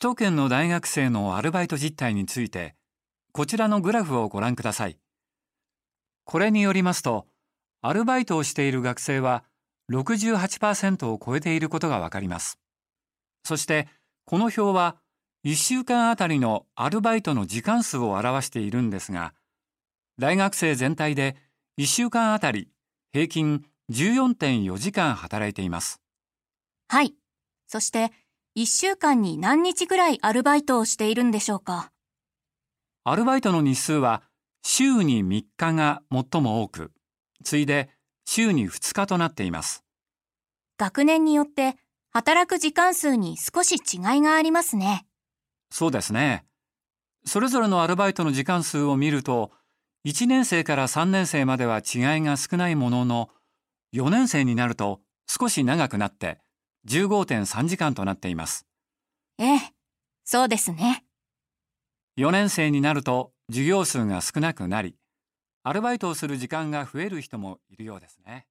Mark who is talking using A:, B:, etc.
A: 首都圏の大学生のアルバイト実態について、こちらのグラフをご覧ください。これによりますと、アルバイトをしている学生は68%を超えていることがわかります。そして、この表は1週間あたりのアルバイトの時間数を表しているんですが、大学生全体で1週間あたり平均14.4時間働いています。
B: はい。そして、1週間に何日ぐらいアルバイトをしているんでしょうか？
A: アルバイトの日数は週に3日が最も多く、次いで週に2日となっています。
B: 学年によって働く時間数に少し違いがありますね。
A: そうですね。それぞれのアルバイトの時間数を見ると、1年生から3年生までは違いが少ないものの、4年生になると少し長くなって15.3時間となっています。
B: ええ、そうですね。
A: 4年生になると授業数が少なくなり、アルバイトをする時間が増える人もいるようですね。